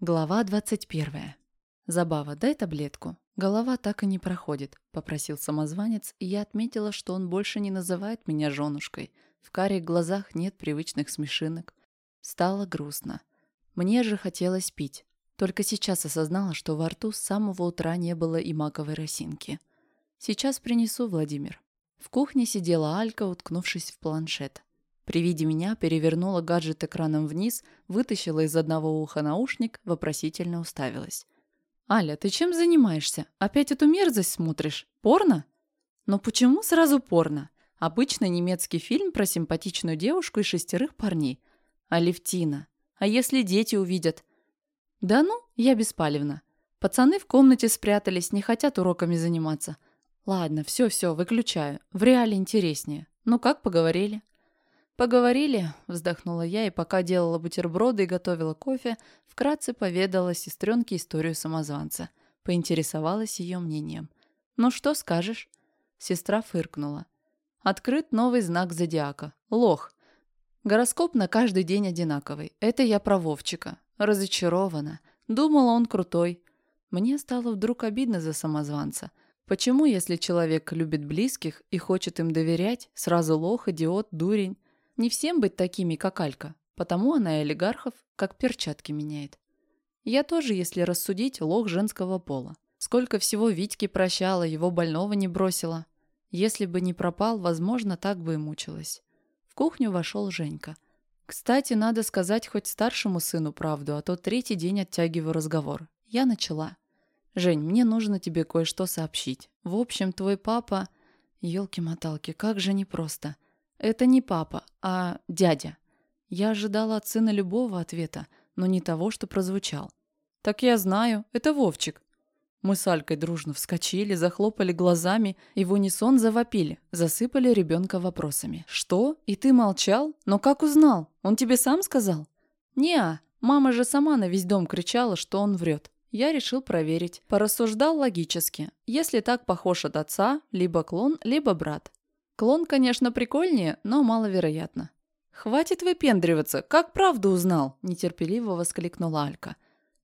Глава 21. «Забава, дай таблетку. Голова так и не проходит», — попросил самозванец, и я отметила, что он больше не называет меня женушкой. В карих глазах нет привычных смешинок. Стало грустно. Мне же хотелось пить. Только сейчас осознала, что во рту с самого утра не было и маковой росинки. «Сейчас принесу, Владимир». В кухне сидела Алька, уткнувшись в планшет. При виде меня перевернула гаджет экраном вниз, вытащила из одного уха наушник, вопросительно уставилась. «Аля, ты чем занимаешься? Опять эту мерзость смотришь? Порно?» «Но почему сразу порно? Обычный немецкий фильм про симпатичную девушку и шестерых парней. Алевтина. А если дети увидят?» «Да ну, я беспалевна. Пацаны в комнате спрятались, не хотят уроками заниматься. Ладно, все-все, выключаю. В реале интереснее. Ну как поговорили?» «Поговорили», — вздохнула я, и пока делала бутерброды и готовила кофе, вкратце поведала сестренке историю самозванца. Поинтересовалась ее мнением. «Ну что скажешь?» Сестра фыркнула. «Открыт новый знак зодиака. Лох. Гороскоп на каждый день одинаковый. Это я про Вовчика. Разочарована. Думала, он крутой. Мне стало вдруг обидно за самозванца. Почему, если человек любит близких и хочет им доверять, сразу лох, идиот, дурень? Не всем быть такими, как Алька, потому она и олигархов как перчатки меняет. Я тоже, если рассудить, лох женского пола. Сколько всего Витьки прощала, его больного не бросила. Если бы не пропал, возможно, так бы и мучилась. В кухню вошел Женька. Кстати, надо сказать хоть старшему сыну правду, а то третий день оттягиваю разговор. Я начала. «Жень, мне нужно тебе кое-что сообщить. В общем, твой папа...» Ёлки-моталки, как же непросто. Это не папа, а дядя. Я ожидала от сына любого ответа, но не того, что прозвучал. «Так я знаю, это Вовчик». Мы с Алькой дружно вскочили, захлопали глазами и в унисон завопили, засыпали ребенка вопросами. «Что? И ты молчал? Но как узнал? Он тебе сам сказал?» «Не-а, мама же сама на весь дом кричала, что он врет». Я решил проверить. Порассуждал логически. Если так похож от отца, либо клон, либо брат. Клон, конечно, прикольнее, но маловероятно. «Хватит выпендриваться! Как правду узнал?» – нетерпеливо воскликнула Алька.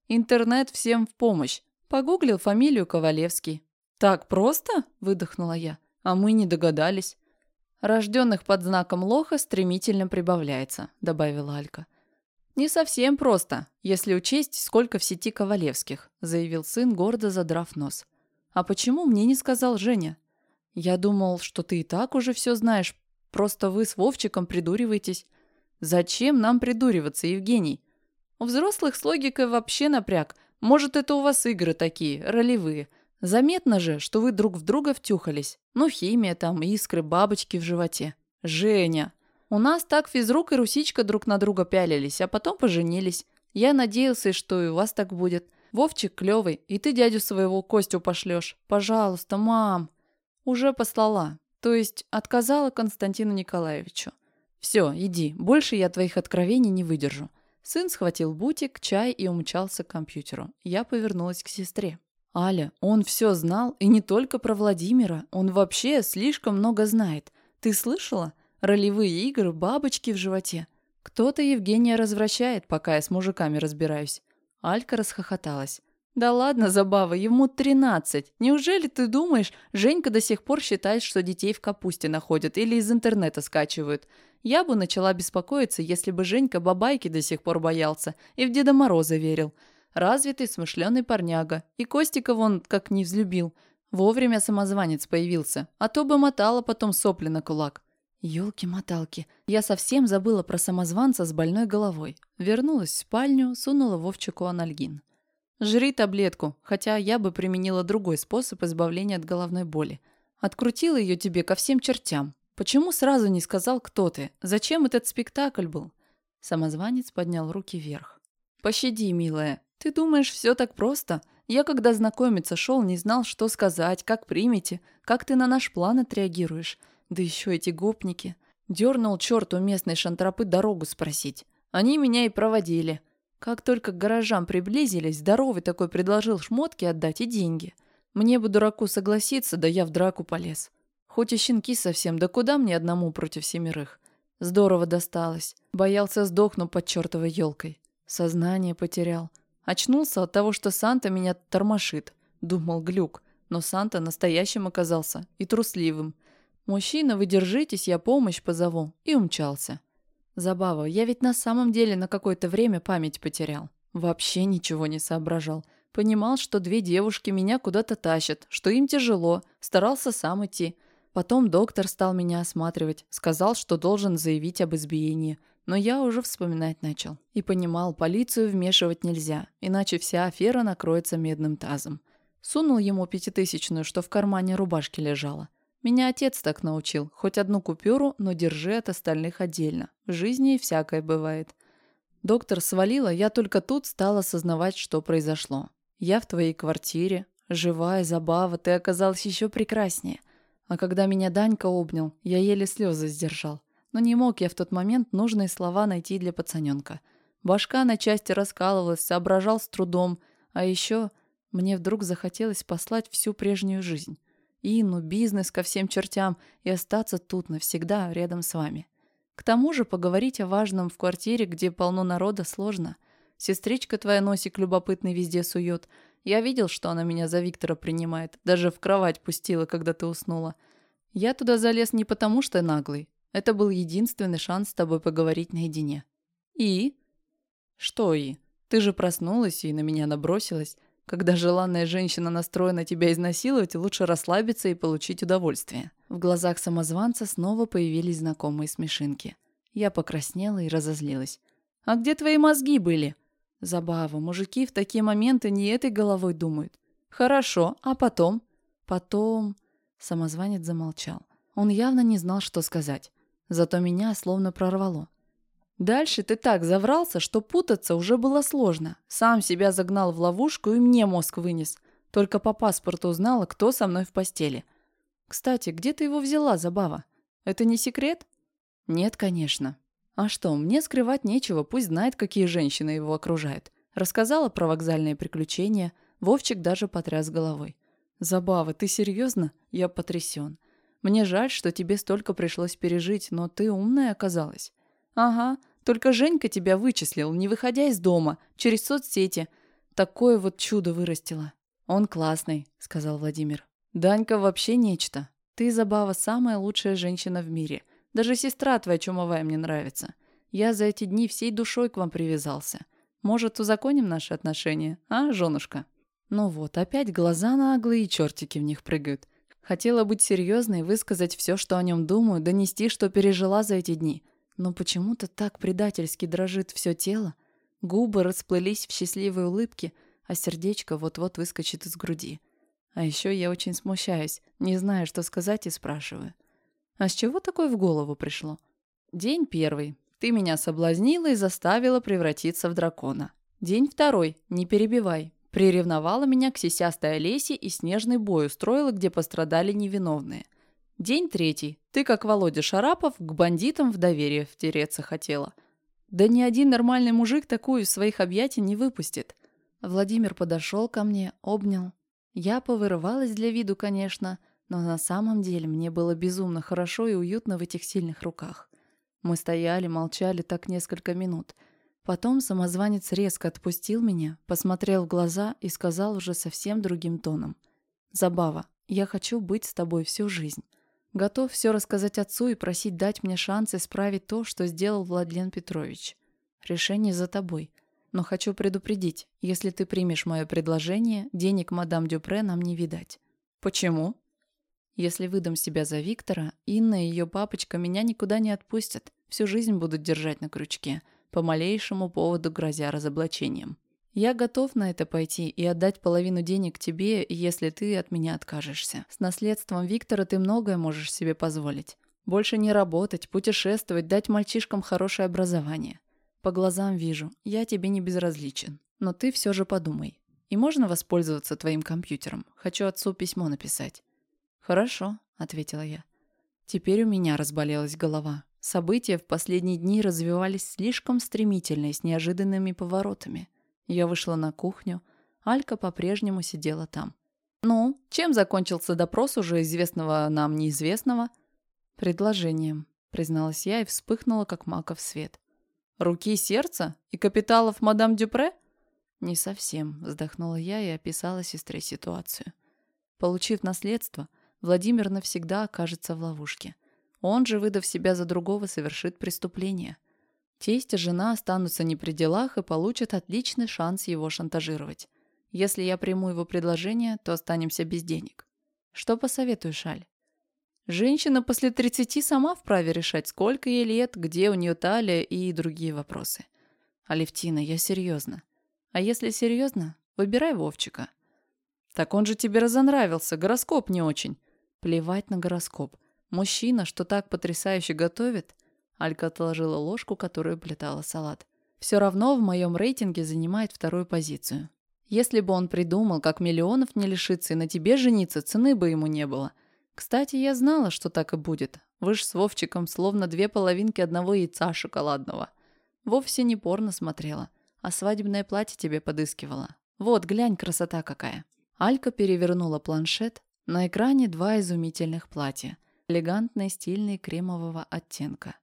«Интернет всем в помощь. Погуглил фамилию Ковалевский». «Так просто?» – выдохнула я. «А мы не догадались». «Рожденных под знаком лоха стремительно прибавляется», – добавила Алька. «Не совсем просто, если учесть, сколько в сети Ковалевских», – заявил сын, гордо задрав нос. «А почему мне не сказал Женя?» «Я думал, что ты и так уже все знаешь, просто вы с Вовчиком придуриваетесь». «Зачем нам придуриваться, Евгений?» «У взрослых с логикой вообще напряг. Может, это у вас игры такие, ролевые. Заметно же, что вы друг в друга втюхались. Ну, химия там, искры, бабочки в животе. Женя!» «У нас так физрук и русичка друг на друга пялились, а потом поженились. Я надеялся, что и у вас так будет. Вовчик клевый, и ты дядю своего Костю пошлешь. Пожалуйста, мам!» Уже послала. То есть отказала Константину Николаевичу. Все, иди, больше я твоих откровений не выдержу. Сын схватил бутик, чай и умчался к компьютеру. Я повернулась к сестре. «Аля, он все знал, и не только про Владимира. Он вообще слишком много знает. Ты слышала? Ролевые игры, бабочки в животе. Кто-то Евгения развращает, пока я с мужиками разбираюсь». Алька расхохоталась. «Да ладно, Забава, ему тринадцать. Неужели ты думаешь, Женька до сих пор считает, что детей в капусте находят или из интернета скачивают? Я бы начала беспокоиться, если бы Женька бабайки до сих пор боялся и в Деда Мороза верил. Развитый, смышленый парняга. И Костика вон как не взлюбил. Вовремя самозванец появился, а то бы мотала потом сопли на кулак. Ёлки-моталки, я совсем забыла про самозванца с больной головой. Вернулась в спальню, сунула Вовчику анальгин. Жри таблетку, хотя я бы применила другой способ избавления от головной боли. Открутила ее тебе ко всем чертям. Почему сразу не сказал, кто ты? Зачем этот спектакль был? Самозванец поднял руки вверх. Пощади, милая. Ты думаешь, все так просто? Я, когда знакомиться шел, не знал, что сказать, как примете, как ты на наш план отреагируешь. Да еще эти гопники. Дернул черту местной шантропы дорогу спросить. Они меня и проводили. Как только к гаражам приблизились, здоровый такой предложил шмотки отдать и деньги. Мне бы дураку согласиться, да я в драку полез. Хоть и щенки совсем, да куда мне одному против семерых? Здорово досталось. Боялся сдохну под чертовой елкой. Сознание потерял. Очнулся от того, что Санта меня тормошит. Думал глюк, но Санта настоящим оказался и трусливым. «Мужчина, вы держитесь, я помощь позову», и умчался. Забава, я ведь на самом деле на какое-то время память потерял. Вообще ничего не соображал. Понимал, что две девушки меня куда-то тащат, что им тяжело, старался сам идти. Потом доктор стал меня осматривать, сказал, что должен заявить об избиении. Но я уже вспоминать начал. И понимал, полицию вмешивать нельзя, иначе вся афера накроется медным тазом. Сунул ему пятитысячную, что в кармане рубашки лежала. Меня отец так научил. Хоть одну купюру, но держи от остальных отдельно. В жизни и всякое бывает. Доктор свалила, я только тут стала осознавать, что произошло. Я в твоей квартире, живая, забава, ты оказалась еще прекраснее. А когда меня Данька обнял, я еле слезы сдержал. Но не мог я в тот момент нужные слова найти для пацаненка. Башка на части раскалывалась, соображал с трудом. А еще мне вдруг захотелось послать всю прежнюю жизнь. Инну, бизнес ко всем чертям и остаться тут навсегда рядом с вами. К тому же поговорить о важном в квартире, где полно народа, сложно. Сестричка твоя носик любопытный везде сует. Я видел, что она меня за Виктора принимает. Даже в кровать пустила, когда ты уснула. Я туда залез не потому, что наглый. Это был единственный шанс с тобой поговорить наедине. И? Что и? Ты же проснулась и на меня набросилась. Когда желанная женщина настроена тебя изнасиловать, лучше расслабиться и получить удовольствие. В глазах самозванца снова появились знакомые смешинки. Я покраснела и разозлилась. «А где твои мозги были?» Забава. Мужики в такие моменты не этой головой думают. Хорошо, а потом? Потом... Самозванец замолчал. Он явно не знал, что сказать. Зато меня словно прорвало. Дальше ты так заврался, что путаться уже было сложно. Сам себя загнал в ловушку и мне мозг вынес. Только по паспорту узнала, кто со мной в постели. Кстати, где ты его взяла, Забава? Это не секрет? Нет, конечно. А что, мне скрывать нечего, пусть знает, какие женщины его окружают. Рассказала про вокзальные приключения, Вовчик даже потряс головой. «Забава, ты серьезно? Я потрясен. Мне жаль, что тебе столько пришлось пережить, но ты умная оказалась». «Ага, только Женька тебя вычислил, не выходя из дома, через соцсети. Такое вот чудо вырастила». «Он классный», — сказал Владимир. «Данька вообще нечто. Ты, Забава, самая лучшая женщина в мире. Даже сестра твоя чумовая мне нравится. Я за эти дни всей душой к вам привязался. Может, узаконим наши отношения, а, женушка?» Ну вот, опять глаза наглые и чертики в них прыгают. Хотела быть серьезной, высказать все, что о нем думаю, донести, что пережила за эти дни. Но почему-то так предательски дрожит все тело. Губы расплылись в счастливой улыбке, а сердечко вот-вот выскочит из груди. А еще я очень смущаюсь, не знаю, что сказать и спрашиваю. А с чего такое в голову пришло? День первый. Ты меня соблазнила и заставила превратиться в дракона. День второй. Не перебивай. Приревновала меня к сисястой Олесе и снежный бой устроила, где пострадали невиновные. День третий. Ты, как Володя Шарапов, к бандитам в доверие втереться хотела. Да ни один нормальный мужик такую из своих объятий не выпустит. Владимир подошел ко мне, обнял. Я повырывалась для виду, конечно, но на самом деле мне было безумно хорошо и уютно в этих сильных руках. Мы стояли, молчали так несколько минут. Потом самозванец резко отпустил меня, посмотрел в глаза и сказал уже совсем другим тоном. «Забава, я хочу быть с тобой всю жизнь. Готов все рассказать отцу и просить дать мне шанс исправить то, что сделал Владлен Петрович. Решение за тобой. Но хочу предупредить, если ты примешь мое предложение, денег мадам Дюпре нам не видать. Почему? Если выдам себя за Виктора, Инна и ее папочка меня никуда не отпустят. Всю жизнь будут держать на крючке, по малейшему поводу грозя разоблачением. Я готов на это пойти и отдать половину денег тебе, если ты от меня откажешься. С наследством Виктора ты многое можешь себе позволить. Больше не работать, путешествовать, дать мальчишкам хорошее образование. По глазам вижу, я тебе не безразличен. Но ты все же подумай. И можно воспользоваться твоим компьютером? Хочу отцу письмо написать. «Хорошо», — ответила я. Теперь у меня разболелась голова. События в последние дни развивались слишком стремительно и с неожиданными поворотами. Я вышла на кухню. Алька по-прежнему сидела там. «Ну, чем закончился допрос уже известного нам неизвестного?» «Предложением», — призналась я и вспыхнула, как маков свет. «Руки сердца? И капиталов мадам Дюпре?» «Не совсем», — вздохнула я и описала сестре ситуацию. Получив наследство, Владимир навсегда окажется в ловушке. Он же, выдав себя за другого, совершит преступление. Тесть и жена останутся не при делах и получат отличный шанс его шантажировать. Если я приму его предложение, то останемся без денег. Что посоветуешь, Аль? Женщина после 30 сама вправе решать, сколько ей лет, где у нее талия и другие вопросы. Алевтина, я серьезно. А если серьезно, выбирай Вовчика. Так он же тебе разонравился, гороскоп не очень. Плевать на гороскоп. Мужчина, что так потрясающе готовит... Алька отложила ложку, которую плетала салат. Все равно в моем рейтинге занимает вторую позицию. Если бы он придумал, как миллионов не лишиться и на тебе жениться, цены бы ему не было. Кстати, я знала, что так и будет. Вы ж с Вовчиком словно две половинки одного яйца шоколадного. Вовсе не порно смотрела а свадебное платье тебе подыскивала. Вот, глянь, красота какая». Алька перевернула планшет. На экране два изумительных платья. Элегантные, стильные, кремового оттенка.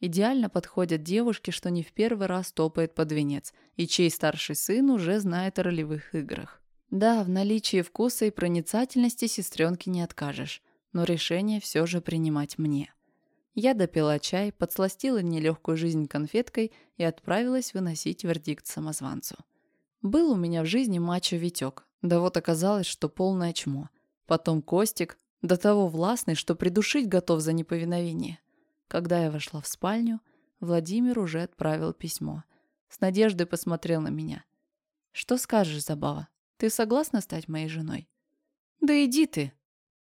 Идеально подходят девушке, что не в первый раз топает под венец, и чей старший сын уже знает о ролевых играх. Да, в наличии вкуса и проницательности сестренки не откажешь, но решение все же принимать мне. Я допила чай, подсластила нелегкую жизнь конфеткой и отправилась выносить вердикт самозванцу. Был у меня в жизни мачо Витек, да вот оказалось, что полное чмо. Потом Костик, до того властный, что придушить готов за неповиновение. Когда я вошла в спальню, Владимир уже отправил письмо. С надеждой посмотрел на меня. «Что скажешь, Забава? Ты согласна стать моей женой?» «Да иди ты!»